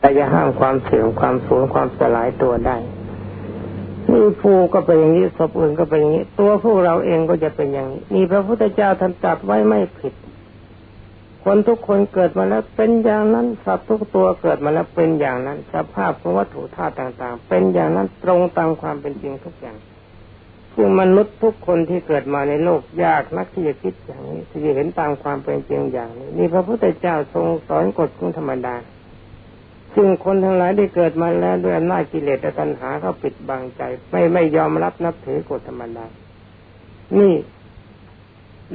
แต่จะห้ามความเสื่อมความสูญความสลายตัวได้นี่ภูก็เป็นอย่างนี้ศพอื่นก็เป็นอย่างนี้ ตัวพวกเราเองก็จะเป็นอย่างนี้นี่พระพุทธเจ้าท่านตรัสไว้ไม่ผิด คนทุกคนเกิดมาแล้วเป็นอย่างนั้นสัตว์ทุกตัวเกิดมาแล้วเป็นอย่างนั้นสภาพของวัตถุธาตุต่าง ๆ เป็นอย่างนั้นตรงตามความเป็นจริงทุกอย่างซึ่งมนุษย์ทุกคนที่เกิดมาในโลกยากนักที่จะคิดอย่างนี้ที่จะเห็นตามความเป็นจริงอย่างนี้นี่พระพุทธเจ้าทรงสอนกฎของธรรมดา ซึ่งคนทั้งหลายได้เกิดมาแล้วด้วยอำนาจกิเลสและตัณหาเขาปิดบังใจ ไม่ไม่ยอมรับนับถือกฎธรรมดา นี่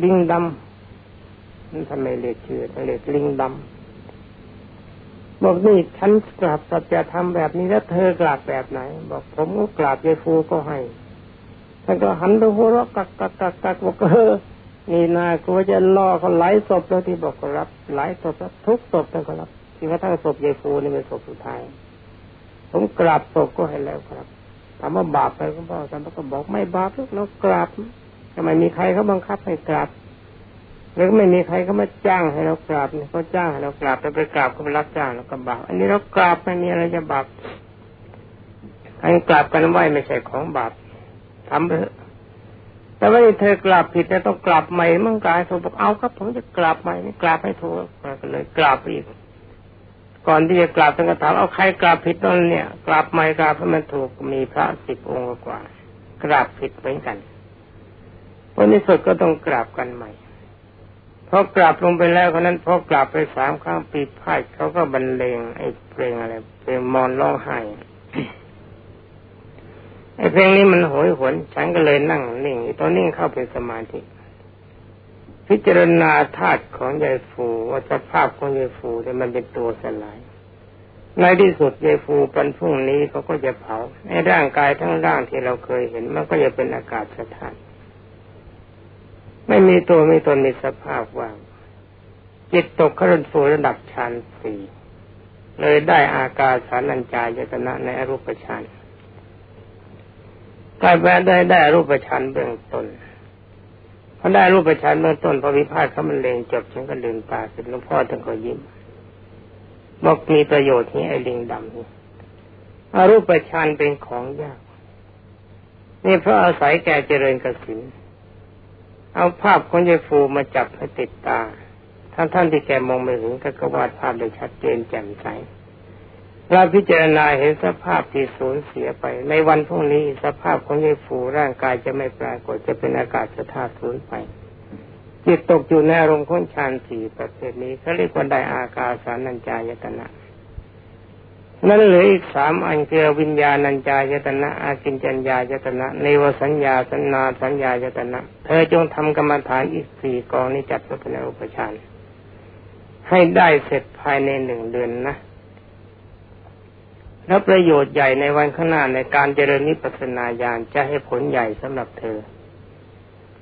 ลิงดำนั่นทำไมเรียกชื่อเรียกลิงดำบอกนี่ฉันกราบสัจธรรมแบบนี้แล้วเธอกราบแบบไหน บอกผมก็กราบยายฟูก็ให้ท่านก็หันไปหัวเราะกักกักกักกักบอกเออนี่นากลัวจะล่อเขาไหลศพแล้วที่บอกรับไหลศพแล้วทุกศพท่านก็รับ ที่ว่าทั้งศพยายฟูนี่เป็นศพสุดท้าย ผมกราบศพก็ให้แล้วครับถามว่าบาปไปก็บอกท่านก็บอกไม่บาปเรากราบทำไมมีใครเขาบังคับให้กราบหรือไม่มีใครเขามาจ้างให้เรากราบเนี่ยเขาจ้างให้เรากราบแต่ไปกราบก็ไปรับจ้างแล้วก็บาปอันนี้เรากราบไม่มีอะไรจะบาปการกราบกันไหวไม่ใช่ของบาปทำไปเถอะแต่ว่าเธอกราบผิดแล้วต้องกราบใหม่มั่งกายโทรบอกเอาครับผมจะกราบใหม่นี่กราบให้ถูกก็เลยกราบอีก ก่อนที่จะกราบท่านก็ถามเอาใครกราบผิดนั่นเนี่ยกราบใหม่กราบให้มันถูกมีพระสิบองค์กว่ากราบผิดเหมือนกันวันนี้สุดก็ต้องกราบกันใหม่พอกราบลงไปแล้วคนนั้นพอกราบไปสามครั้งปีพายเขาก็บรรเลงไอ้เพลงอะไรเพลงมอนร้องไห้ไอ้เพลงนี้มันโหยหวนฉันก็เลยนั่งนิ่งตอนนิ่งเข้าเป็นสมาธิ พิจารณาธาตุของยายฟูว่าสภาพของยายฟูเนี่มันเป็นตัวสลายในที่สุดยายฟูปันพรุ่งนี้เขาก็จะเผาในร่างกายทั้งร่างที่เราเคยเห็นมันก็จะเป็นอากาศสถานไม่มีตัวไม่ตนมีสภาพว่างจิตตกขรุนฟูระดับฌานสี่เลยได้อากาศสารัญจายตนะในอรูปฌานกลายเป็นได้ได้รูปฌานเบื้องต้น พอได้รูปฌานเบื้องต้นพอวิพากษ์เขามันเลงจบฉันก็ลืมตาขึ้นหลวงพ่อท่านก็ยิ้มบอกมีประโยชน์นี้ไอ้ลิงดำนี่อรูปฌานเป็นของยาก นี่เพราะอาศัยแก่เจริญกสินเอาภาพของยายฟูมาจับให้ติดตาท่านท่านที่แกมองไม่เห็นก็วาดภาพได้ชัดเจนแจ่มใส เราพิจารณาเห็นสภาพที่สูญเสียไป ในวันพรุ่งนี้สภาพของยายฟูร่างกายจะไม่ปรากฏจะเป็นอากาศสธาสูญไปจิตตกอยู่ในอารมณ์ของฌานสี่ประเภทนี้เขาเรียกว่าได้อากาสานัญจายตนะนั่นเหลืออีกสามอันคือวิญญาณัญจายตนะ อากินจัญญายตนะในวสัญญาสัญนาสัญญายตนะ เธอจงทำกรรมฐานอีกสี่กองนี้จัดเป็นอุปชานให้ได้เสร็จภายในหนึ่งเดือนนะ แล้วประโยชน์ใหญ่ในวันข้างหน้าในการเจริญนิพพานาญาณจะให้ผลใหญ่สำหรับเธอ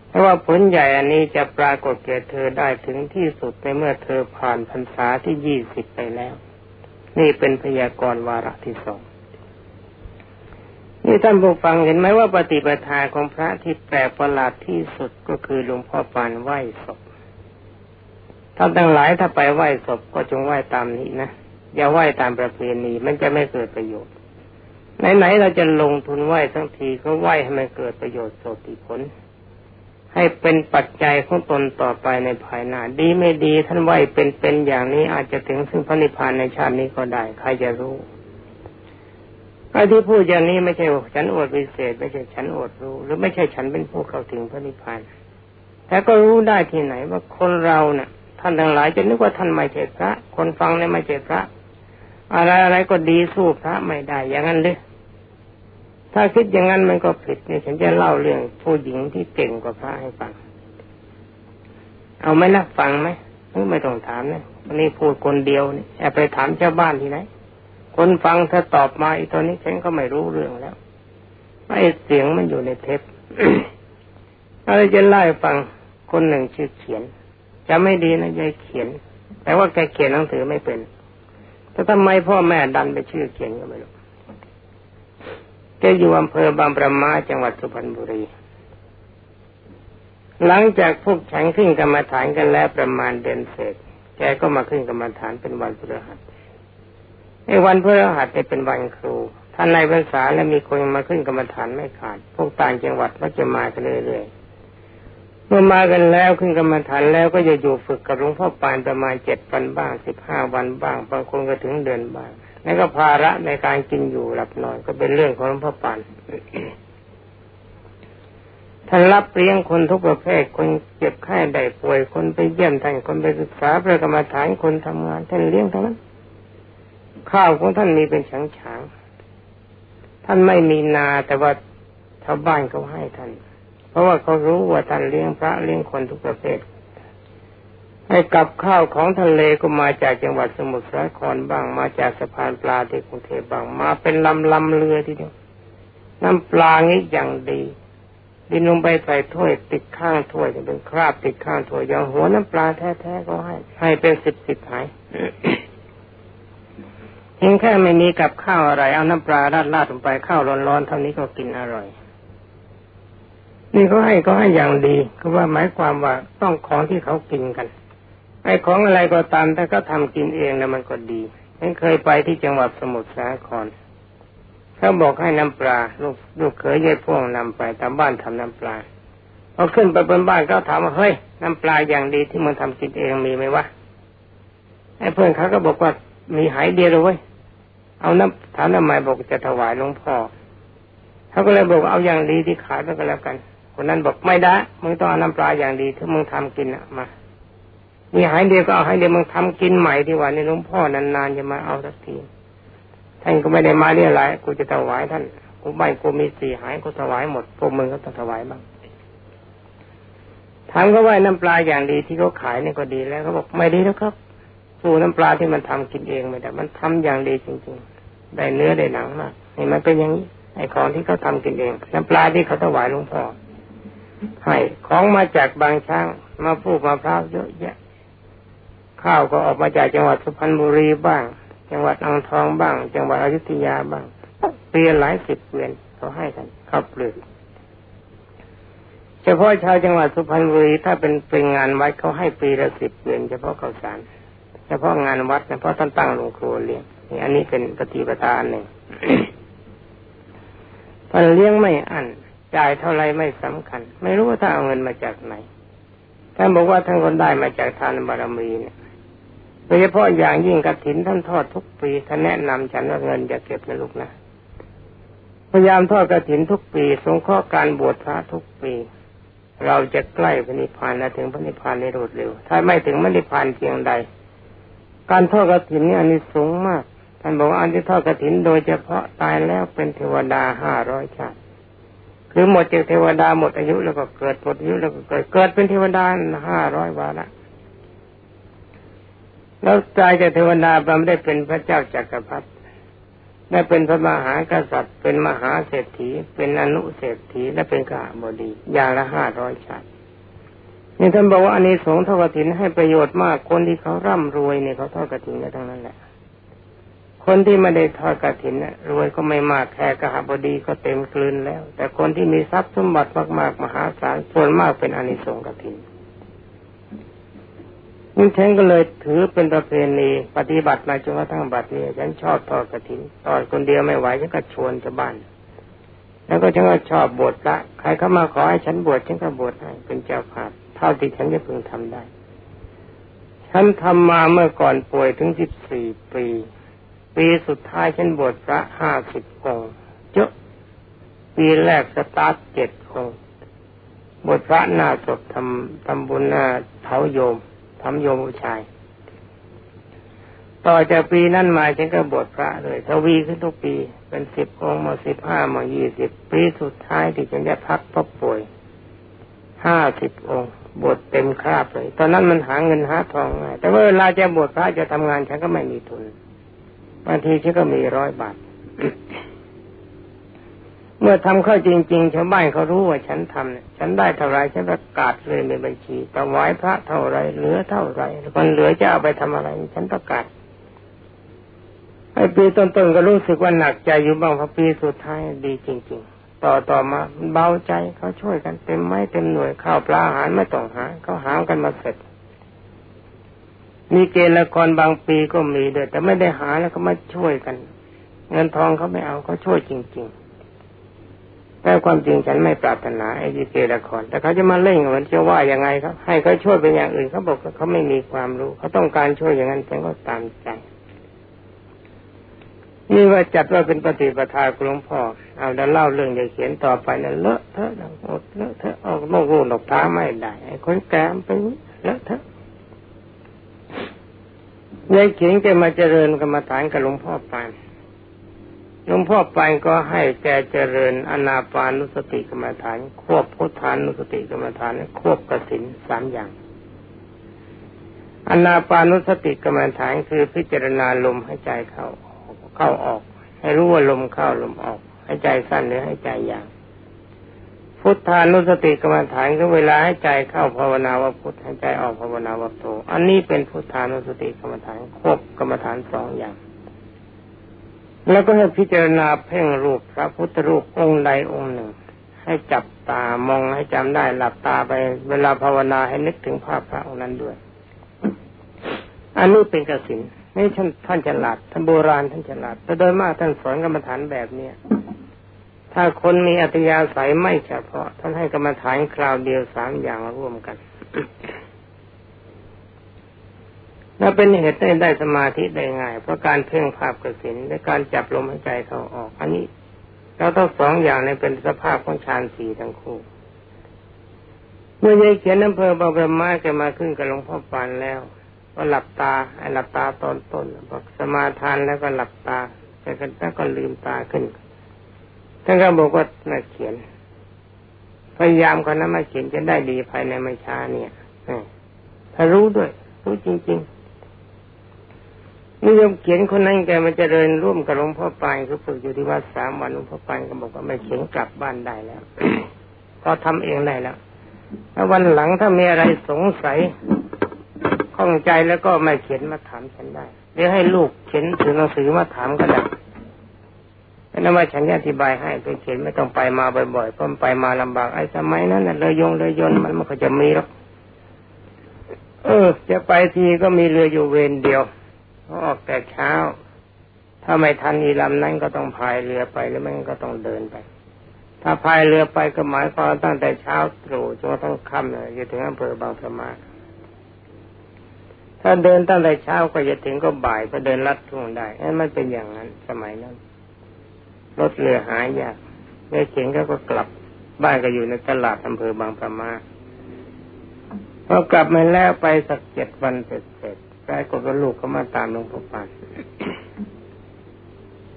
เพราะว่าผลใหญ่อันนี้จะปรากฏแก่เธอได้ถึงที่สุดในเมื่อเธอผ่านพรรษาที่ยี่สิบไปแล้ว นี่เป็นพยากรณ์วาระที่สองนี่ท่านผู้ฟังเห็นไหมว่าปฏิปทาของพระที่แปลกประหลาดที่สุดก็คือหลวงพ่อปานไหว้ศพท่านทั้งหลายถ้าไปไหว้ศพก็จงไหว้ตามนี้นะ อย่าไหว้ตามประเพณีมันจะไม่เกิดประโยชน์ไหนๆเราจะลงทุนไหว้ทั้งทีก็ไหว้ให้มันเกิดประโยชน์โสติผล ให้เป็นปัจจัยของตนต่อไปในภายหน้าดีไม่ดีท่านไหว้เป็นเป็นอย่างนี้อาจจะถึงซึ่งพระนิพพานในชาตินี้ก็ได้ ใครจะรู้ไอ้ที่พูดอย่างนี้ไม่ใช่ฉันอวดวิเศษ ไม่ใช่ฉันอวดรู้ หรือไม่ใช่ฉันเป็นผู้เข้าถึงพระนิพพานแต่ก็รู้ได้ที่ไหนว่าคนเราเนี่ยท่านทั้งหลายจะนึกว่าท่านไม่ใช่พระ คนฟังเนี่ยไม่ใช่พระ อะไรอะไรก็ดีสู้พระไม่ได้ อย่างนั้นเลยถ้าคิดอย่างนั้นมันก็ผิดเนี่ยฉันจะเล่าเรื่องผู้หญิงที่เก่งกว่าพระให้ฟัง เอาไหมนะฟังไหมไม่ต้องถามนะวันนี้พูดคนเดียวนี่แอบไปถามชาวบ้านที่ไหนคนฟังถ้าตอบมาอีตอนนี้ฉันก็ไม่รู้เรื่องแล้วไอ้เสียงมันอยู่ในเทปอะไรจะไล่ฟังคนหนึ่งชื่อเขียนจะไม่ดีนะยายเขียน แต่ว่าแกเขียนหนังสือไม่เป็น แต่ทำไมพ่อแม่ดันไปชื่อเขียนก็ไม่รู้แกอยู่อำเภอบางประมาจังหวัดสุพรรณบุรี หลังจากพวกฉันขึ้นกรรมฐานกันแล้วประมาณเดือนเศษ แกก็มาขึ้นกรรมฐานเป็นวันพฤหัสในวันพฤหัสจะเป็นวันครูท่านในภาษาและมีคนมาขึ้นกรรมฐานไม่ขาด พวกต่างจังหวัดก็จะมากันเรื่อยๆ เมื่อมากันแล้วขึ้นกรรมฐานแล้วก็จะอยู่ฝึกกับหลวงพ่อปานประมาณเจ็ดวันบ้างสิบห้าวันบ้างบางคนก็ถึงเดือนบ้างนั่นก็ภาระในการกินอยู่หลับนอนก็เป็นเรื่องของหลวงพ่อปานท่านรับเลี้ยงคนทุกประเภทคนเจ็บไข้ได้ป่วยคนไปเยี่ยมท่านคนไปศึกษาประกรรมฐานคนทำงานท่านเลี้ยงทั้งนั้นข้าวของท่านมีเป็นฉางฉางท่านไม่มีนาแต่ว่าชาวบ้านเขาให้ท่าน เพราะว่าเขารู้ว่าท่านเลี้ยงพระเลี้ยงคนทุกประเภทให้กับข้าวของทะเลก็มาจากจังหวัดสมุทรสาครบ้างมาจากสะพานปลาที่กรุงเทพบ้างมาเป็นลำลำเรือทีเดียวน้ำปลางี้อย่างดีดินลงไปใส่ถ้วยติดข้างถ้วยจะเป็นคราบติดข้างถ้วยอย่างหัวน้ำปลาแท้ๆก็ให้ ให้เป็นสิบสิบหายเพียงแค่ไม่มีกับข้าวอะไรเอาน้ำปลาราดราดลงไปข้าวร้อนๆเท่านี้ก็กินอร่อย นี่เขาให้ก็ให้อย่างดีคือว่าหมายความว่าต้องของที่เขากินกันไอ้ของอะไรก็ตามถ้าก็ทำกินเองแล้วมันก็ดีฉันเคยไปที่จังหวัดสมุทรสาครเขาบอกให้น้ำปลาลูกลูกเขยยายพ่วงนำไปตามบ้านทำน้ำปลาพอขึ้นไปบนบ้านก็ถามว่าเฮ้ยน้ำปลาอย่างดีที่มึงทำกินเองมีไหมวะไอ้เพื่อนเขาก็บอกว่ามีหายเดียวเลยเว้ยเอาน้ำถามทำไมบอกจะถวายหลวงพ่อเขาก็เลยบอกเอาอย่างดีที่ขายไปก็แล้วกัน คนนั้นบอกไม่ได้มึงต้องเอาน้ำปลาอย่างดีที่มึงทำกินอะมามีหายเดียวก็เอาให้เดียวมึงทำกินใหม่ที่ว่าในหลวงพ่อนานๆจะมาเอาสักทีท่านก็ไม่ได้มาเรียอะไรกูจะถวายท่านกูไม่กูมีสี่หายกูถวายหมดพวกมึงก็ต้องถวายบ้างถามก็ว่าน้ำปลาอย่างดีที่เขาขายนี่ก็ดีแล้วเขาบอกไม่ดีแล้วครับสู้น้ำปลาที่มันทำกินเองไม่ได้มันทำอย่างดีจริงๆได้เนื้อได้หนังมากนี่มันเป็นอย่างนี้ไอ้ของที่เขาทากินเอง น้ำปลาที่เขาถวายหลวงพ่อ ให้ของมาจากบางช้าง มาพูกมาพร้าวเยอะแยะ ข้าวก็ออกมาจากจังหวัดสุพรรณบุรีบ้าง จังหวัดอ่างทองบ้าง จังหวัดอยุธยาบ้างเปลี่ยนหลายสิบเปลี่ยนเขาให้กันเขาเปลือกเฉพาะชาวจังหวัดสุพรรณบุรีถ้าเป็นเป็นงานวัดเขาให้ปีละสิบเปลี่ยนเฉพาะข้าวสารเฉพาะงานวัดเฉพาะท่านตั้งหลวงครูเลี้ยงนี่อันนี้เป็นปฏิปทาหนึ่งท่านเลี้ยงไม่อั้น จ่ายเท่าไรไม่สำคัญ ไม่รู้ว่าถ้าเอาเงินมาจากไหนท่านบอกว่าท่านคนได้มาจากทานบารมีเนี่ยโดยเฉพาะอย่างยิ่งกระถินท่านทอดทุกปีท่านแนะนำฉันว่าเงินจะเก็บนะลูกนะพยายามทอดกระถินทุกปีสงเคราะห์การบวชพระทุกปี เราจะใกล้พระนิพพานและถึงพระนิพพานในรวดเร็ว ถ้าไม่ถึงพระนิพพานเพียงใด การทอดกระถินนี่อันนี้สูงมากท่านบอกว่าอันที่ทอดกระถินโดยเฉพาะตายแล้วเป็นเทวดาห้าร้อยชาติ คือหมดจากเทวดาหมดอายุแล้วก็เกิดหมดอายุแล้วก็เกิดเกิดเป็นเทวดาห้าร้อยวาระแล้วกายจากเทวดาไม่ได้เป็นพระเจ้าจักรพรรดิได้เป็นพระมหากษัตริย์ เป็นมหาเศรษฐี เป็นอนุเศรษฐีและเป็นกาบดีอย่างละห้าร้อยชาตินี่ท่านบอกว่าอันนี้สงทอดกฐินให้ประโยชน์มากคนที่เขาร่ำรวยเนี่ยเขาทอดกฐินกันทั้งนั้นแหละ คนที่ไม่ได้ทอดกฐินน่ะรวยก็ไม่มากแค่กระหบดีก็เต็มกลืนแล้ว แต่คนที่มีทรัพย์สมบัติมากๆมหาศาลส่วนมากเป็นอนิสงส์กฐินนี่ฉันก็เลยถือเป็นประเพณีปฏิบัติมาจนกระทั่งบัดนี้ฉันชอบทอดกระถินทอดคนเดียวไม่ไหวฉันก็ชวนชาวบ้าน แล้วก็ฉันก็ชอบบวชละใครเข้ามาขอให้ฉันบวชฉันก็บวชให้เป็นเจ้าภาพเท่าที่ฉันจะพึงทำได้ ฉันทำมาเมื่อก่อนป่วยถึงสิบสี่ปี ปีสุดท้ายฉันบวชพระห้าสิบองค์เยอะปีแรกสตาร์ทเจ็ดองค์บวชพระหน้าศพทำทำบุญหน้าเท้าโยมทำโยมผู้ชาย ต่อจากปีนั้นมาฉันก็บวชพระเลยทวีขึ้นทุกปี เป็นสิบองค์มาสิบห้ามายี่สิบปีสุดท้ายที่ฉันจะพักพบป่วยห้าสิบองค์บวชเต็มคราบเลย ตอนนั้นมันหาเงินหาทองง่ายแต่ว่าเวลาจะบวชพระจะทำงานฉันก็ไม่มีทุน บางทีฉันก็มีร้อยบาท เมื่อทำเข้าจริงๆชาวบ้านเขารู้ว่าฉันทำเนี่ยฉันได้เท่าไรฉันประกาศเลยในบัญชีถวายพระเท่าไรเหลือเท่าไรคนเหลือจะเอาไปทำอะไร ฉันประกาศไอ้ปีต้นๆก็รู้สึกว่าหนักใจอยู่บ้างพอปีสุดท้ายดีจริง ๆ ต่อต่อมาเบาใจเขาช่วยกันเต็มไม้เต็มหน่วยข้าวปลาอาหารไม่ต้องหาเขาหากันมาเสร็จ มีเกณฑ์ละครบางปีก็มีด้วยแต่ไม่ได้หาแล้วก็มาช่วยกัน เงินทองเขาไม่เอาเขาช่วยจริง ๆ แต่ความจริงฉันไม่ปรารถนาไอ้ดีเกละคร แต่เขาจะมาเล่นมันจะว่ายังไงครับให้เขาช่วยเป็นอย่างอื่นเขาบอกเขาไม่มีความรู้เขาต้องการช่วยอย่างนั้นฉันก็ตามใจนี่ว่าจัดว่าเป็นปฏิปทาหลวงพ่อเอาแล้วเล่าเรื่องอย่าเขียนต่อไปนะเลอะเทอะหมดเลอะเทอะออกนอกรูนอกท้าไม่ได้ไอ้คนแก่ไปเลอะเทอะ ยายเขียนแกมาเจริญกรรมฐานกับหลวงพ่อปานหลวงพ่อปานก็ให้แกเจริญอนาปานุสติกรรมฐาน ควบพุทธานุสติกรรมฐาน ควบกสินสามอย่าง อนาปานุสติกรรมฐานคือพิจารณาลมให้ใจเข้าเข้าออก ให้รู้ว่าลมเข้าลมออกให้ใจสั้นหรือให้ใจยาว พุทธานุสติกรรมฐานก็เวลาให้ใจเข้าภาวนาว่าพุทธให้ใจออกภาวนาว่าโตอันนี้เป็นพุทธานุสติกรรมฐานควบกรรมฐานสองอย่าง แล้วก็ให้พิจารณาเพ่งรูปพระพุทธรูปองค์ใดองค์หนึ่ง ให้จับตามองให้จำได้หลับตาไป เวลาภาวนาให้นึกถึงภาพพระองค์นั้นด้วย อันนี้เป็นกสินนี่ท่านท่านฉลาดท่านโบราณท่านฉลาดแต่โดยมากท่านสอนกรรมฐานแบบเนี้ย ถ้าคนมีอัตยาศัยไม่เฉพาะท่านให้กรรมฐานคราวเดียวสามอย่างร่วมกันและเป็นเหตุให้ได้สมาธิได้ง่ายเพราะการเพ่งภาพกสินและการจับลมหายใจเข้าออก อันนี้เราต้องสองอย่างในเป็นสภาพของฌานสี่ทั้งคู่ เมื่อยายเขียนอำเภอบางปรมาแกมาขึ้นกับหลวงพ่อปานแล้ว ก็หลับตาไอ้หลับตาตอนต้นบอกสมาทานแล้วก็หลับตาแล้วก็ลืมตาขึ้น ท่านก็บอกว่ามาเขียน พยายามคนนั้นมาเขียนจะได้ดีภายในไม่ช้าเนี่ยถ้ารู้ด้วย รู้จริง ๆนิยมเขียนคนนั้นแกมันจะเดินร่วมกับหลวงพ่อปานเขาฝึกอยู่ที่วัดสามวันหลวงพ่อปานก็บอกว่าไม่เขียนกลับบ้านได้แล้วก็ทำเองได้แล้วถ้าวันหลังถ้ามีอะไรสงสัยข้องใจแล้วก็ไม่เขียนมาถามฉันได้เดี๋ยวให้ลูกเขียนถือหนังสือมาถามก็ได้ นั่นว่าฉันจะอธิบายให้ไปเขียนไม่ต้องไปมาบ่อยๆเพราะไปมาลำบากไอ้สมัยนั้นเลยยงเลยยนมันมันก็จะมีหรอกเออ จะไปทีก็มีเรืออยู่เวรเดียวออกแต่เช้า ถ้าไม่ทันอีลำนั้นก็ต้องพายเรือไปหรือไม่ก็ต้องเดินไป ถ้าพายเรือไปก็หมายความตั้งแต่เช้าตรู่จนกระทั่งค่ำเลยจะถึงอำเภอบางสมาถ้าเดินตั้งแต่เช้าก็จะถึงก็บ่ายก็เดินลัดทุ่งได้มันเป็นอย่างนั้นสมัยนั้น รถเรือหายากแม่เข็งก็ก็กลับบ้านก็อยู่ในตลาดอำเภอบางปะมาพอกลับมาแล้วไปสักเจ็ดวันเสร็จเสร็จกลายก็ลูกเขามาตามหลวงพ่อปาน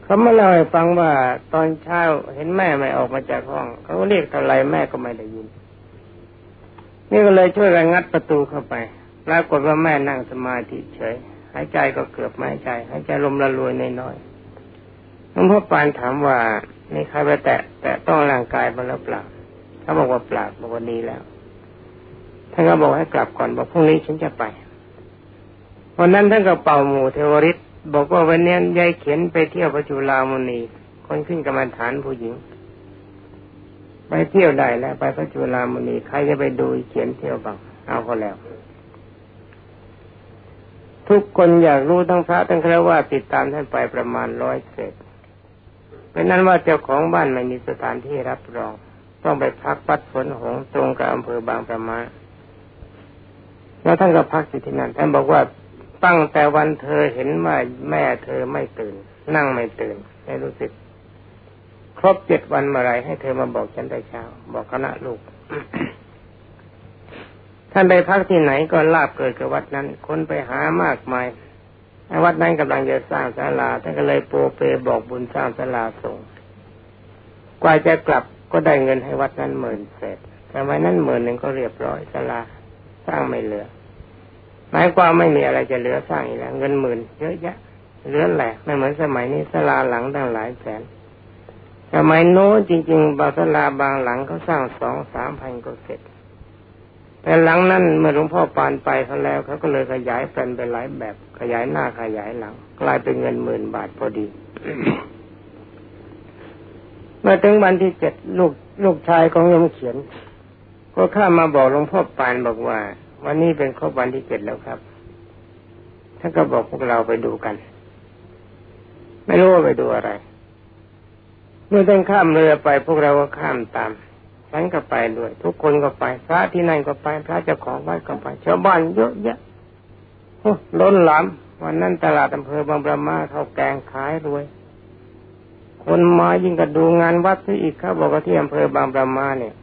เขามาเล่าให้ฟังว่าตอนเช้าเห็นแม่ไม่ออกมาจากห้อง เขาเรียกเท่าไรแม่ก็ไม่ได้ยิน นี่ก็เลยช่วยกันงัดประตูเข้าไปปรากฏว่าแม่นั่งสมาธิเฉย หายใจก็เกือบไม่หายใจหายใจลมละลวยน้อย หลวงพ่อปานถามว่ามีใครไปแตะแตะต้องร่างกายบ้างหรือเปล่าเขาบอกว่าเปล่าบอกว่าดีแล้วท่านก็บอกให้กลับก่อนบอกพรุ่งนี้ฉันจะไปวันนั้นท่านก็เป่าหมู่เทวริตบอกว่าวันนี้ยายเขียนไปเที่ยวพระจุลามณีคนขึ้นกรรมฐานผู้หญิง ไปเที่ยวได้แล้ว ไปพระจุลามณีใครจะไปดูเขียนเที่ยวบ้างเอาก็แล้ว ทุกคนอยากรู้ทั้งพระทั้งครว่าติดตามท่านไปประมาณร้อยเศษ เป็นนั้นว่าเจ้าของบ้านไม่มีสถานที่รับรอง ต้องไปพักปัดฝนหงตรงกับอำเภอบางประมาแล้วท่านก็พักอยู่ที่นั่นท่านบอกว่าตั้งแต่วันเธอเห็นว่าแม่เธอไม่ตื่น นั่งไม่ตื่นไม่รู้สึก ครบเจ็ดวันเมื่อไรให้เธอมาบอกฉันแต่เช้า บอกคณะลูกท่านไปพักที่ไหนก็ลาบเกิดกับวัดนั้น คนไปหามากมาย วัดนั้นกำลังจะสร้างศาลาท่านก็เลยโปรเปบอกบุญสร้างศาลาส่งกว่าจะกลับก็ได้เงินให้วัดนั้นหมื่นเศษแต่ไว้นั้นหมื่นหนึ่งก็เรียบร้อยศาลาสร้างไม่เหลือหมายความไม่มีอะไรจะเหลือสร้างอีกแล้วเงินหมื่นเยอะแยะเหลือแหละไม่เหมือนสมัยนี้ศาลาหลังตั้งหลายแสนสมัยโน้จริง ๆ บาศาลาบางหลังเขาสร้างสองสามพันก็เสร็จ แต่หลังนั้นเมื่อหลวงพ่อปานไปเขาแล้วเขาก็เลยขยายแปลนไปหลายแบบ ขยายหน้าขยายหลัง กลายเป็นเงินหมื่นบาทพอดีเมื่อถึงวันที่เจ็ดลูกลูกชายของโยมเขียน ก็ข้ามาบอกหลวงพ่อปานบอกว่า วันนี้เป็นครบวันที่เจ็ดแล้วครับท่านก็บอกพวกเราไปดูกัน ไม่รู้ว่าไปดูอะไร เมื่อท่านข้ามเรือไปพวกเราก็ข้ามตาม ฉันก็ไปด้วย ทุกคนก็ไป พระที่นั่นก็ไป พระเจ้าของวัดก็ไปชาวบ้านเยอะแยะล้นหลามวันนั้นตลาดอำเภอบางประมาเขาแกงขายรวย คนมายิ่งกระดูงานวัดซะอีกเขาบอกว่าที่อำเภอบางประมาเนี่ย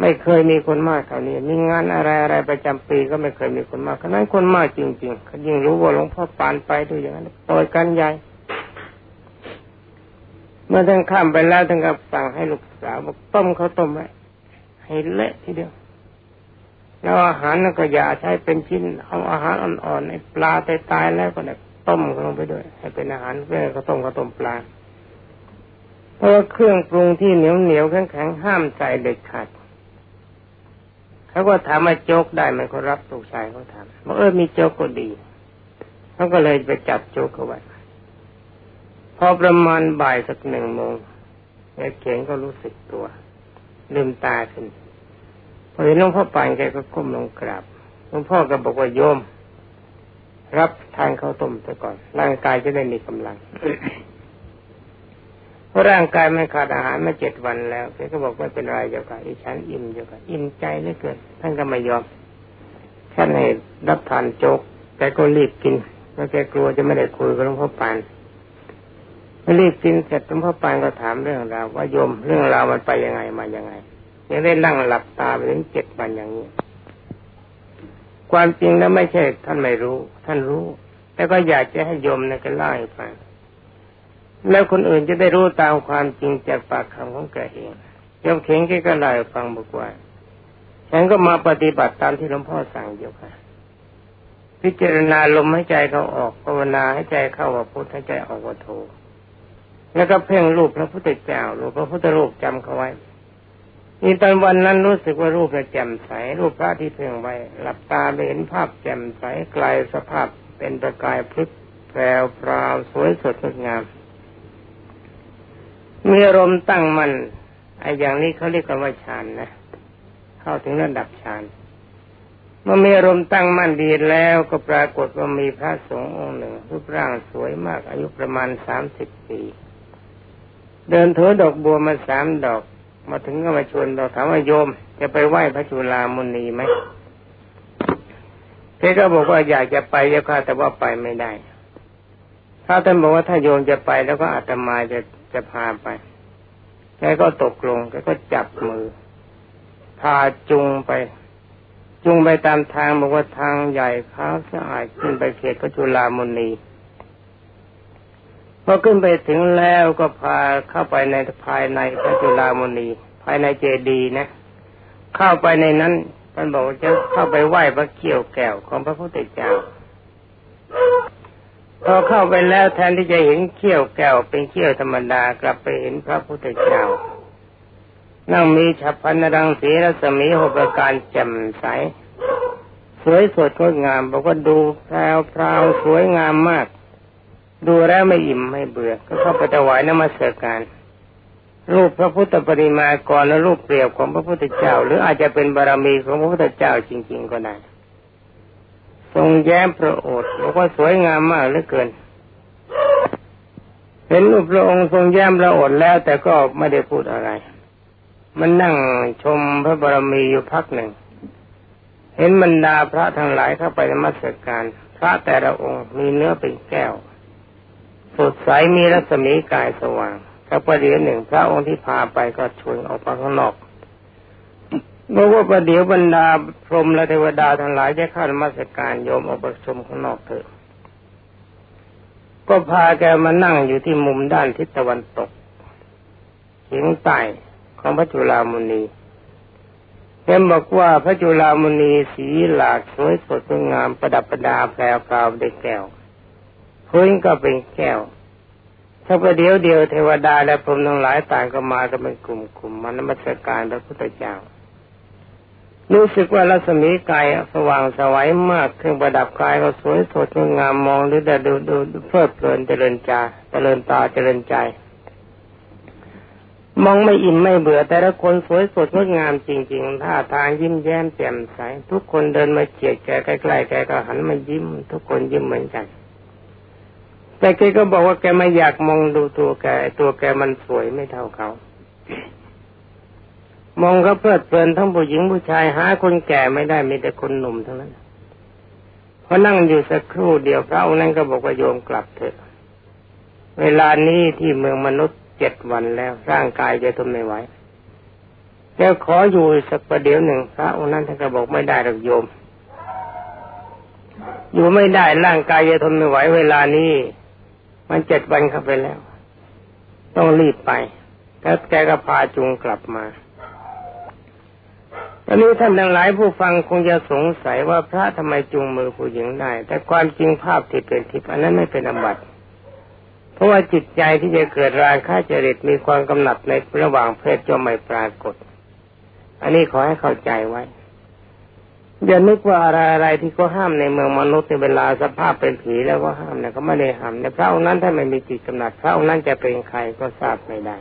ไม่เคยมีคนมากเท่านี้ มีงานอะไรอะไรประจำปีก็ไม่เคยมีคนมากขนาดคนมากจริงๆเขายิ่งรู้ว่าหลวงพ่อปานไปด้วยอย่างนั้นโตยกันใหญ่ เมื่อท่านข้ามไปแล้วท่านก็สั่งให้ลูกสาวบอกต้มเขาต้มไว้ให้เละทีเดียวแล้วอาหารก็อย่าใช้เป็นชิ้นเอาอาหารอ่อนๆไอ้ปลาตายๆแล้วก็เนี่ยต้มลงไปด้วย ให้เป็นอาหารเพื่อเขาต้มเขาต้มปลาเพราะเครื่องปรุงที่เหนียวเหนียวแข็งแข็งห้ามใส่เด็ดขาดเขาก็ถามว่าโจกได้ไหมเขารับลูกชายเขาถามบอกเออมีโจกก็ดีเขาก็เลยไปจับโจกเอาไว้ อประมาณบ่ายสักหนึ่งโมงไอ้เข็งก็รู้สึกตัวลืมตาขึ้นพอเห็นหลวงพ่อปานแกก็ก้มลงกราบหลวงพ่อก็บอกว่าโยม รับทานข้าวต้มไปก่อน ร่างกายจะได้มีกำลังเพราะร่างกายไม่ขาดอาหารมาเจ็ดวันแล้วแกก็บอกว่าเป็นไรเจ้าค่ะอีฉันอิ่มเจ้าค่ะอิ่มใจเหลือเกินท่านก็ไม่ยอมท่านให้รับทานโจกแกก็รีบกินเพราะแกกลัวจะไม่ได้คุยกับหลวงพ่อปาน รีบกินเสร็จหลวงพ่อปานก็ถามเรื่องราวว่าโยมเรื่องราวมันไปยังไงมายังไงยังได้นั่งหลับตาไปถึงเจ็ดวันอย่างนี้ ความจริงแล้วไม่ใช่ ท่านไม่รู้ ท่านรู้แต่ก็อยากจะให้โยมนี่ยก็เล่าให้ฟังแล้วคนอื่นจะได้รู้ตามความจริงจากปากคำของแกเองโยมเข่งแกก็เล่าให้ฟังบอกว่าฉันก็มาปฏิบัติตามที่หลวงพ่อสั่งอยู่ค่ะพิจารณาลมให้ใจเขาออกภาวนาให้ใจเข้าว่าพุทธให้ใจออกว่าโท แล้วก็เพ่งรูปพระพุทธเจ้ารูปพระพุทธรูปจำเขาไว้นี่ตอนวันนั้นรู้สึกว่ารูปแจ่มใส รูปพระที่เพ่งไว้ หลับตาไปเห็นภาพแจ่มใสกลายสภาพเป็นประกายพลึกแปลวพราวสวยสดงดงามมีอารมณ์ตั้งมัน่นไอ้อย่างนี้เขาเรียกกันว่าฌานนะ เข้าถึงระดับฌานเมื่อมีอารมณ์ตั้งมั่นดีแล้วก็ปรากฏว่ามีพระสงฆ์องค์หนึ่งรูปร่างสวยมากอายุประมาณสามสิบปี เดินถือดอกบัวมาสามดอก มาถึงก็มาชวนเราถามว่าโยม จะไปไหว้พระจุลามุนีไหมเพ่ก็บอกว่าอยากจะไปเจ้าค่ะแต่ว่าไปไม่ได้ ถ้าท่านบอกว่าถ้าโยมจะไปแล้วก็อาตมาจะจะพาไปแกก็ตกลงแกก็จับมือ พาจุงไป จุงไปตามทางบอกว่าทางใหญ่ขาวสะอาดขึ้นไปเขตพระจุลามุนี พอขึ้นไปถึงแล้วก็พาเข้าไปในภายในพระจุลามณี ภายในเจดีนะ เข้าไปในนั้นมันบอกจะเข้าไปไหว้พระเขี้ยวแก้วของพระพุทธเจ้าพอเข้าไปแล้วแทนที่จะเห็นเขี้ยวแก้วเป็นเขี้ยวธรรมดากลับไปเห็นพระพุทธเจ้า นั่งมีฉับพันรังสีรัศมีหกประการแจ่มใส สวยสดงดงามบอกว่าดูแพรวพราวสวยงามมาก ดูแล้วไม่อิ่มไม่เบื่อ ก็เข้าไปถวายนมัสการ รูปพระพุทธปริมากรและรูปเปรียบของพระพุทธเจ้า หรืออาจจะเป็นบารมีของพระพุทธเจ้าจริง ๆ ก็ได้ทรงแย้มพระโอษฐ์แล้วก็สวยงามมากเหลือเกินเห็นรูปพระองค์ทรงแย้มพระโอษฐ์แล้ว แต่ก็ไม่ได้พูดอะไร มันนั่งชมพระบารมีอยู่พักหนึ่ง เห็นบรรดาพระทั้งหลายเข้าไปนมัสการ พระแต่ละองค์มีเนื้อเป็นแก้ว สดใสมีรัศมีกายสว่างสักประเดี๋ยวหนึ่งพระองค์ที่พาไปก็ชวนออกไปข้างนอกเมื่อว่าประเดี๋ยวบรรดาพรหมและเทวดาทั้งหลายจะเข้ามัสการโยมออกไปชมข้างนอกเถอะก็พาแกมานั่งอยู่ที่มุมด้านทิศตะวันตกเฉียงใต้ของพระจุลามุนีเห็นบอกว่าพระจุลามุนีสีหลากสวยสดงดงามประดับประดาแปลวพราวด้วยแก้ว พื้นก็เป็นแก้ว ถ้าประเดี๋ยวเดียวเทวดาและพรหมทั้งหลายต่างก็มากันเป็นกลุ่มๆมานมัสการพระพุทธเจ้า รู้สึกว่ารัศมีกายสว่างสวัยมากเครื่องประดับกายก็สวยสดงามมองหรือแต่ดูดูเพลิดเพลินเจริญใจเจริญตาเจริญใจ มองไม่อิ่มไม่เบื่อ แต่ละคนสวยสดงดงามจริงๆท่าทางยิ้มแย้มแจ่มใส ทุกคนเดินมาเฉียดแกใกล้ๆแกก็หันมายิ้ม ทุกคนยิ้มเหมือนกัน แต่แกก็บอกว่าแกไม่อยากมองดูตัวแกตัวแกมันสวยไม่เท่าเขา มองก็เพลิดเพลินทั้งผู้หญิงผู้ชายหาคนแก่ไม่ได้มีแต่คนหนุ่มเท่านั้นพอนั่งอยู่สักครู่เดียวพระองค์นั้นก็บอกว่าโยมกลับเถอะ เวลานี้ที่เมืองมนุษย์เจ็ดวันแล้วร่างกายจะทนไม่ไหวแล้วขออยู่สักประเดี๋ยวหนึ่งพระองค์นั้นท่านก็บอกไม่ได้หรอกโยม อยู่ไม่ได้ร่างกายจะทนไม่ไหวเวลานี้ มันเจ็ดวันเข้าไปแล้ว ต้องรีบไปแล้วแกก็พาจุงกลับมาตอนนี้ท่านทั้งหลายผู้ฟังคงจะสงสัยว่าพระทำไมจุงมือผู้หญิงได้ แต่ความจริงภาพที่เป็นทิพย์อันนั้นไม่เป็นอบัติเพราะว่าจิตใจที่จะเกิดราคะจริตมีความกำหนัดในระหว่างเพศจะไม่ปรากฏ อันนี้ขอให้เข้าใจไว้ อย่านึกว่าอะไรอะไรที่เขาห้ามในเมืองมนุษย์ในเวลาสภาพเป็นผีแล้วก็ห้ามเนี่ยก็ไม่ได้ห้ามในพระองค์นั้นถ้าไม่มีจิตกำหนัดพระองค์นั้นจะเป็นใครก็ทราบไม่ได้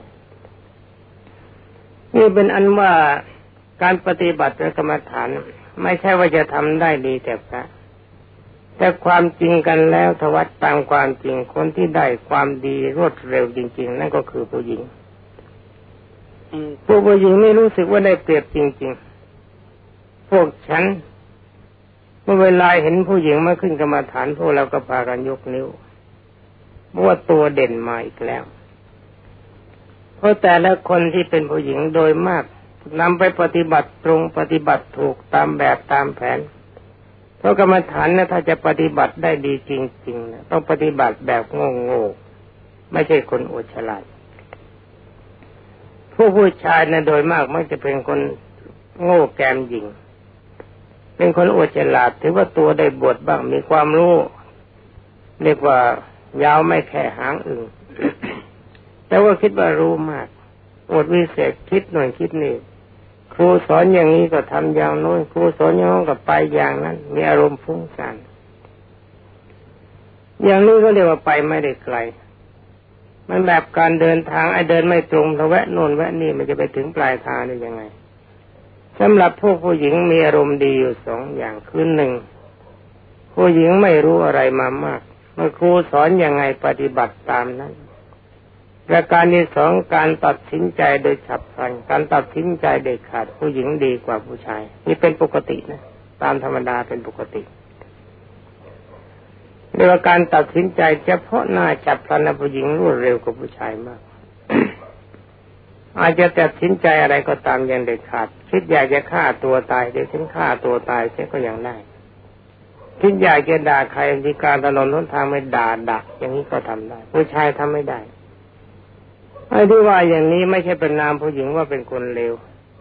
นี่เป็นอันว่าการปฏิบัติกรรมฐาน ไม่ใช่ว่าจะทำได้ดีแต่พระแต่ความจริงกันแล้วทวัดตามความจริงคนที่ได้ความดีรวดเร็วจริง ๆ นั่นก็คือผู้หญิงผู้ผู้หญิงไม่รู้สึกว่าได้เปรียบจริง ๆ พวกฉัน เมื่อเวลาเห็นผู้หญิงมาขึ้นกรรมฐานพวกเราก็พากันยกนิ้วเพราะว่าตัวเด่นมาอีกแล้ว เพราะแต่ละคนที่เป็นผู้หญิงโดยมากนำไปปฏิบัติตรงปฏิบัติถูกตามแบบตามแผน เพราะกรรมฐานนะถ้าจะปฏิบัติได้ดีจริงๆนะต้องปฏิบัติแบบโง่ๆไม่ใช่คนอดฉลาดผู้ผู้ชายนะโดยมากไม่จะเป็นคนโง่แกมหญิง เป็นคนอวดฉลาดถือว่าตัวได้บวชบ้างมีความรู้ เรียกว่ายาวไม่แค่หางอึงแต่ว่าคิดว่ารู้มากอดวิเศษคิดหน่อยคิดนี่ครูสอนอย่างนี้ก็ทำอย่างโน้นครูสอนอย่างนั้นก็ไปอย่างนั้น มีอารมณ์ฟุ้งซ่านอย่างนี้ก็เรียกว่าไปไม่ได้ไกล มันแบบการเดินทางไอ้เดินไม่ตรงถ้าแวะโน่นแวะนี่มันจะไปถึงปลายทางได้ยังไง สำหรับพวกผู้หญิงมีอารมณ์ดีอยู่สองอย่างคือหนึ่งผู้หญิงไม่รู้อะไรมามาก เมื่อครูสอนอยังไงปฏิบัติตามนั้นประการที่สองการตัดสินใจโดยฉับพลันการตัดสินใจเด็ดขาดผู้หญิงดีกว่าผู้ชาย นี่เป็นปกตินะ ตามธรรมดาเป็นปกติเรียกว่าการตัดสินใจเฉพาะหน้าจับพลันผู้หญิงรวดเร็วกว่าผู้ชายมาก อาจจะตัดสินใจอะไรก็ตามอย่างเด็ดขาด คิดอยากจะฆ่าตัวตายเดี๋ยวถึงฆ่าตัวตายเช่ก็ยังได้คิดอยากจะด่าใครที่การถนนทุนทางไม่ด่าดัก อย่างนี้ก็ทำได้ ผู้ชายทำไม่ได้ไอ้ที่ว่าอย่างนี้ไม่ใช่เป็นนามผู้หญิงว่าเป็นคนเลว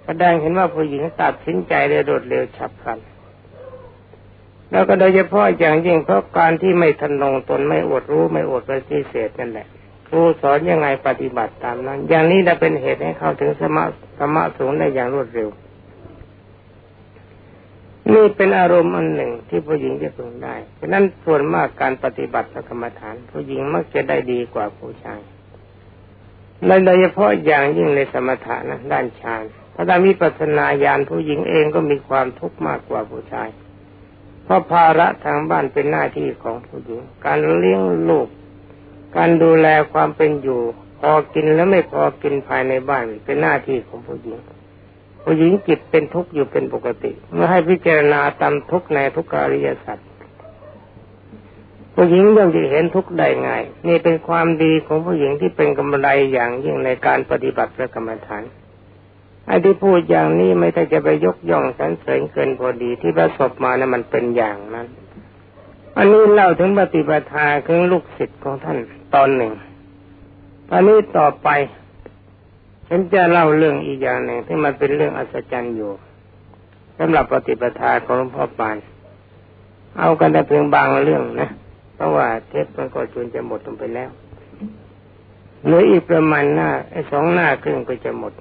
แสดงเห็นว่าผู้หญิงตัดสินใจเร็วเร็วฉับพลัน แล้วก็โดยเฉพาะอย่างยิ่งเพราะการที่ไม่ทันลงตนไม่อดรู้ไม่อดปฏิเสธนั่นแหละ ครูสอนยังไงปฏิบัติตามนั้น อย่างนี้จะเป็นเหตุให้เข้าถึงสมะสมะสูงได้อย่างรวดเร็ว นี่เป็นอารมณ์อันหนึ่งที่ผู้หญิงจะพึงได้เพราะนั้นส่วนมากการปฏิบัติกรรมฐาน ผู้หญิงมักจะได้ดีกว่าผู้ชายและโดยเฉพาะอย่างยิ่งในสมถะนะด้านฌานพระดามิปัสนาญาณผู้หญิงเองก็มีความทุกข์มากกว่าผู้ชาย เพราะภาระทางบ้านเป็นหน้าที่ของผู้หญิง การเลี้ยงลูก การดูแลความเป็นอยู่พอกินและไม่พอกินภายในบ้านเป็นหน้าที่ของผู้หญิง ผู้หญิงจิตเป็นทุกข์อยู่เป็นปกติ เมื่อให้พิจารณาตามทุกข์ในทุกขาริยสัจผู้หญิงย่อมจะเห็นทุกข์ได้ง่ายนี่เป็นความดีของผู้หญิงที่เป็นกำไรอย่างยิ่งในการปฏิบัติพระกรรมฐานไอ้ที่พูดอย่างนี้ไม่ใช่จะไปยกย่องสรรเสริญเกินพอดีที่ประสบมานะมันเป็นอย่างนั้น อันนี้เล่าถึงปฏิปทาคือลูกศิษย์ของท่านตอนหนึ่งอันนี้ต่อไป ฉันจะเล่าเรื่องอีกอย่างหนึ่งที่มันเป็นเรื่องอัศจรรย์อยู่สำหรับปฏิปทาของหลวงพ่อปาน เอากันแต่เพียงบางเรื่องนะ เพราะว่าเทปมันก็จนจะหมดลงไปแล้วเหลืออีกประมาณหน้าไอ้สองหน้าครึ่งก็จะหมด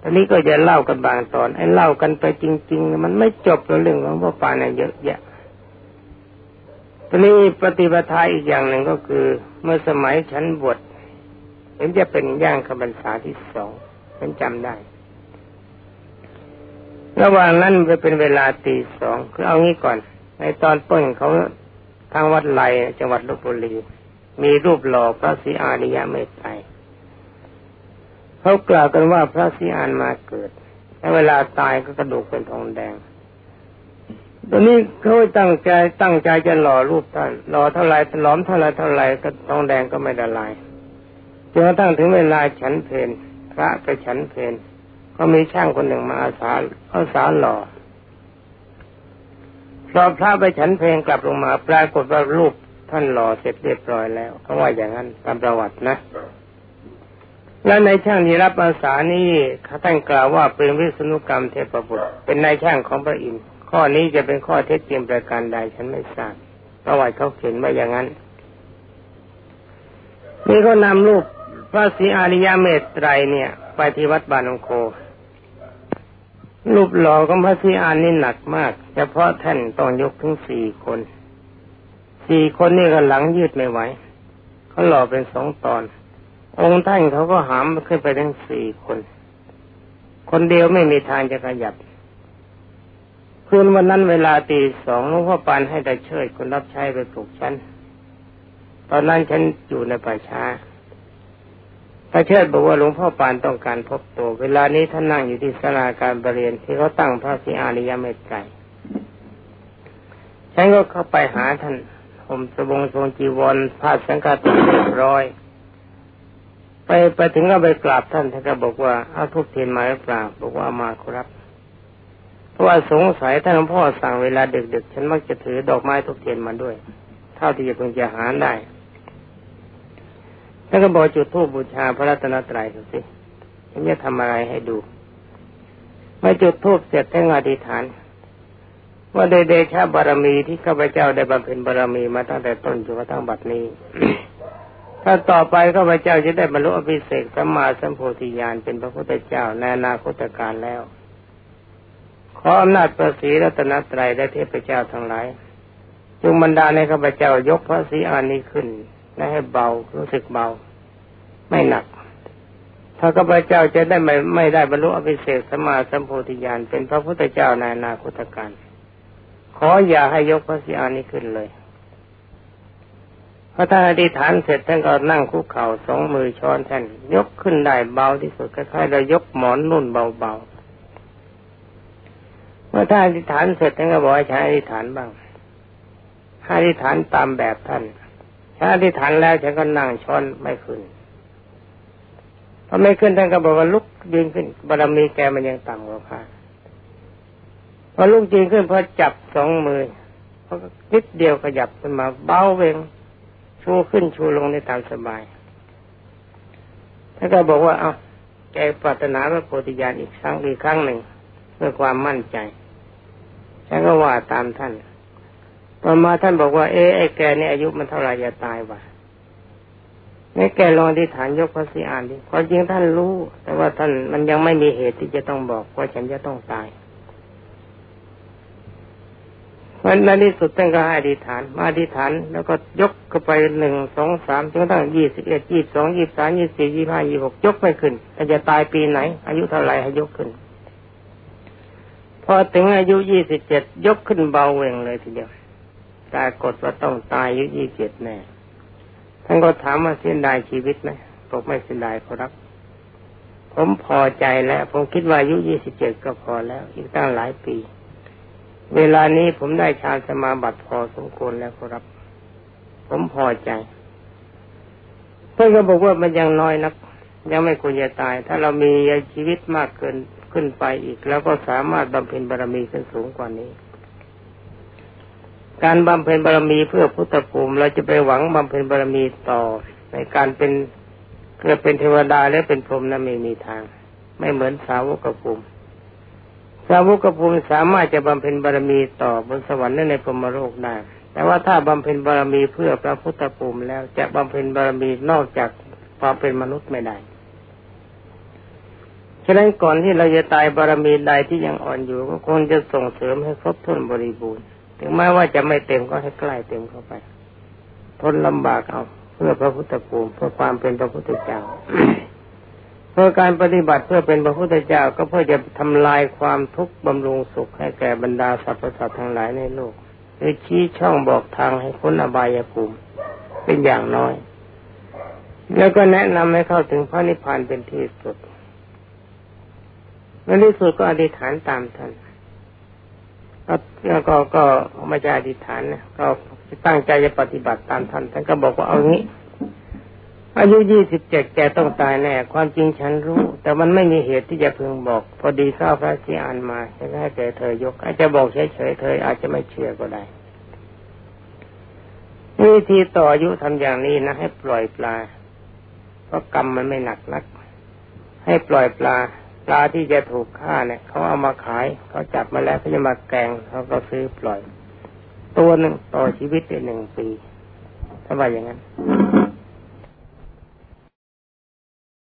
ตอนนี้ก็จะเล่ากันบางตอน ไอ้เล่ากันไปจริงๆ มันไม่จบเรื่องของพ่อปานเยอะแยะตอ นนี้ปฏิปทาอีกอย่างหนึ่งก็คือ เมื่อสมัยฉันบวชเห็นจะเป็นย่างคำบรรษาที่สองฉันจำได้ ระหว่างนั้นจะเป็นเวลาตีสองคือเอางี้ก่อน ในตอนต้นเขาทางวัดไลจังหวัดลบบุรีมีรูปหล่อพระศรีอาริยะเมตไตรเขากล่าวกันว่าพระศรีอานมาเกิดแต่เวลาตายก็กระดูกเป็นทองแดง ตอนนี้เขาตั้งใจตั้งใจจะหล่อรูปท่านหล่อเท่าไรหลอมเท่าไรเท่าไรก็ทองแดงก็ไม่ละลายจนกระทั่งถึงเวลาฉันเพนพระไปฉันเพนก็มีช่างคนหนึ่งมาอาสาอาสาหล่อพอพระไปฉันเพลงกลับลงมาปรากฏว่ารูปท่านหล่อเสร็จเรียบร้อยแล้วเขาว่าอย่างนั้นตามประวัตินะ แล้วในช่างที่รับอาสานี้ท่านกล่าวว่าเป็นวิศนุกรรมเทพบุตรเป็นนายช่างของพระอินทร์ ข้อนี้จะเป็นข้อเท็จจริงประการใดฉันไม่ทราบประวัติเขาเขียนไว้อย่างนั้น นี่ก็นำรูปพระศรีอาริยเมตไตรเนี่ย ไปที่วัดบานองโค รูปหล่อของพระศรีอานี่หนักมาก เฉพาะท่านต้องยกถึงสี่คน สี่คนนี่ก็หลังยืดไม่ไหวเขาหล่อเป็นสองตอน องค์ท่านเขาก็หามขึ้นไปทั้งสี่คน คนเดียวไม่มีทางจะขยับ คืนวันนั้นเวลาตีสองหลวงพ่อปานให้แต่เชิดคนรับใช้ไปปลุกฉัน ตอนนั้นฉันอยู่ในป่าช้าพระเชิดบอกว่าหลวงพ่อปานต้องการพบตัว เวลานี้ท่านนั่งอยู่ที่ศาลาการประเรียนที่เขาตั้งพระศรีอาริยเมตไตรฉันก็เข้าไปหาท่านผมสบงทรงจีวรผ้าสังฆทานเรียบร้อย ไปไปถึงก็ไปกราบท่านท่านก็บอกว่าเอาทุกเทียนมาหรือเปล่าบอกว่ามาครับ เพราะว่าสงสัยท่านหลวงพ่อสั่งเวลาดึกๆฉันมักจะถือดอกไม้ทุกเทียนมาด้วย เท่าที่จะพึงจะหาได้ท่านก็บอกจุดธูปบูชาพระรัตนตรัยสิฉันจะทำอะไรให้ดูเมื่อจุดธูปเสร็จท่านอธิษฐานว่าได้เดชะบารมีที่ข้าพเจ้าได้บำเพ็ญบารมีมาตั้งแต่ต้นจนกระทั่งบัดนี้ ถ้าต่อไปข้าพเจ้าจะได้บรรลุอภิเศกสัมมาสัมโพธิญาณเป็นพระพุทธเจ้าในอนาคตการแล้ว ออำนาจพระศรีรัตนตรัยและเทพเจ้าทั้งหลายจงบรรดาในข้าพเจ้ายกพระศรีอานี้ขึ้นและให้เบารู้สึกเบา ไม่หนัก ถ้าข้าพเจ้าจะได้ไม่ไม่ได้บรรลุอภิเศษสมาสัมโพธิญาณเป็นพระพุทธเจ้าในอนาคตการขออย่าให้ยกพระสีอานี้ขึ้นเลยพระท่านอธิษฐานเสร็จท่านก็นั่งคุกเข่าสองมือช้อนแท่นยกขึ้นได้เบาที่สุดคล้ายๆเรายกหมอนนุ่นเบาๆ เมื่อท่านอธิษฐานเสร็จท่านก็บอกให้ใช้อธิษฐานบ้างอธิษฐานตามแบบท่านฉันอธิษฐานแล้วฉันก็นั่งช้อนไม่ขึ้นพอไม่ขึ้นท่านก็บอกว่าลุกยืนขึ้นบารมีแกมันยังต่ำกว่าข้าพอลุกยืนขึ้นพอจับสองมือพอนิดเดียวขยับขึ้นมาเบาเวงชูขึ้นชูลงในตามสบายท่านก็บอกว่าเอาแกปรารถนาพระโพธิญาณอีกครั้งอีกครั้งหนึ่งเพื่อความมั่นใจ ฉันก็ว่าตามท่านต่อมาท่านบอกว่า เอ๊ะไอ้แกนี่อายุมันเท่าไหร่จะตายวะนี่แกลองที่ฐานยกพระสีอานดิความจริงท่านรู้ แต่ว่าท่านมันยังไม่มีเหตุที่จะต้องบอกว่าฉันจะต้องตายวันนั้นที่สุดท่านก็ให้อธิษฐาน มาอธิษฐานแล้วก็ยกเข้าไปหนึ่งสองสามจนกระทั่งยี่สิบเอ็ดยี่สองยี่สามยี่สี่ยี่ห้ายี่หกยกไม่ขึ้นแต่จะตายปีไหน อายุเท่าไหร่ให้ยกขึ้น พอถึงอายุยี่สิบเจ็ดยกขึ้นเบาเวงเลยทีเดียวปรากฏว่าต้องตายอายุยี่สิบเจ็ดแน่ท่านก็ถามว่าเสียดายชีวิตไหมบอกไม่เสียดายครับ ผมพอใจแล้ว ผมคิดว่าอายุยี่สิบเจ็ดก็พอแล้ว อีกตั้งหลายปี เวลานี้ผมได้ฌานสมาบัติพอสมควรแล้วครับ ผมพอใจเพื่อนก็บอกว่ามันยังน้อยนัก ยังไม่ควรจะตาย ถ้าเรามีชีวิตมากเกิน ขึ้นไปอีก แล้วก็สามารถบำเพ็ญบารมีขึ้นสูงกว่านี้ การบำเพ็ญบารมีเพื่อพุทธภูมิ เราจะไปหวังบำเพ็ญบารมีต่อ ในการเป็นเกิดเป็นเทวดาและเป็นพรหมนั้นไม่มีทาง ไม่เหมือนสาวกภูมิ สาวกภูมิสามารถจะบำเพ็ญบารมีต่อบนสวรรค์และในพรหมโลกได้แต่ว่าถ้าบำเพ็ญบารมีเพื่อพระพุทธภูมิแล้วจะบำเพ็ญบารมีนอกจากความเป็นมนุษย์ไม่ได้ ฉะนั้นก่อนที่เราจะตายบารมีใดที่ยังอ่อนอยู่ก็คงจะส่งเสริมให้ครบถ้วนบริบูรณ์ ถึงแม้ว่าจะไม่เต็มก็ให้ใกล้เต็มเข้าไป ทนลำบากเอา เพื่อพระพุทธภูมิเพื่อความเป็นพระพุทธเจ้า เพื่อการปฏิบัติเพื่อเป็นพระพุทธเจ้าก็เพื่อจะทำลายความทุกข์บำรุงสุขให้แก่บรรดาสรรพสัตว์ทั้งหลายในโลกหรือชี้ช่องบอกทางให้พ้นอบายภูมิเป็นอย่างน้อย แล้วก็แนะนำให้เข้าถึงพระนิพพานเป็นที่สุด ในที่สุดก็อธิษฐานตามท่านก็ก็ก็ไม่ใช่อธิษฐานนะก็ตั้งใจจะปฏิบัติตามท่านท่านก็บอกว่าเอางี้ อายุยี่สิบเจ็ดแกต้องตายแน่ความจริงฉันรู้ แต่มันไม่มีเหตุที่จะพึงบอก พอดีทราบพระที่อ่านมาจะให้แกเธอยก อาจจะบอกเฉยๆเธออาจจะไม่เชื่อก็ได้วิธีต่ออายุทำอย่างนี้นะให้ปล่อยปลา เพราะกรรมมันไม่หนักนัก ให้ปล่อยปลา ปลาที่จะถูกฆ่าเนี่ยเขาเอามาขายเขาจับมาแล้วเขาจะมาแกงเขาก็ซื้อปล่อย ตัวหนึ่งต่อชีวิตได้หนึ่งปีถ้าว่าอย่างนั้น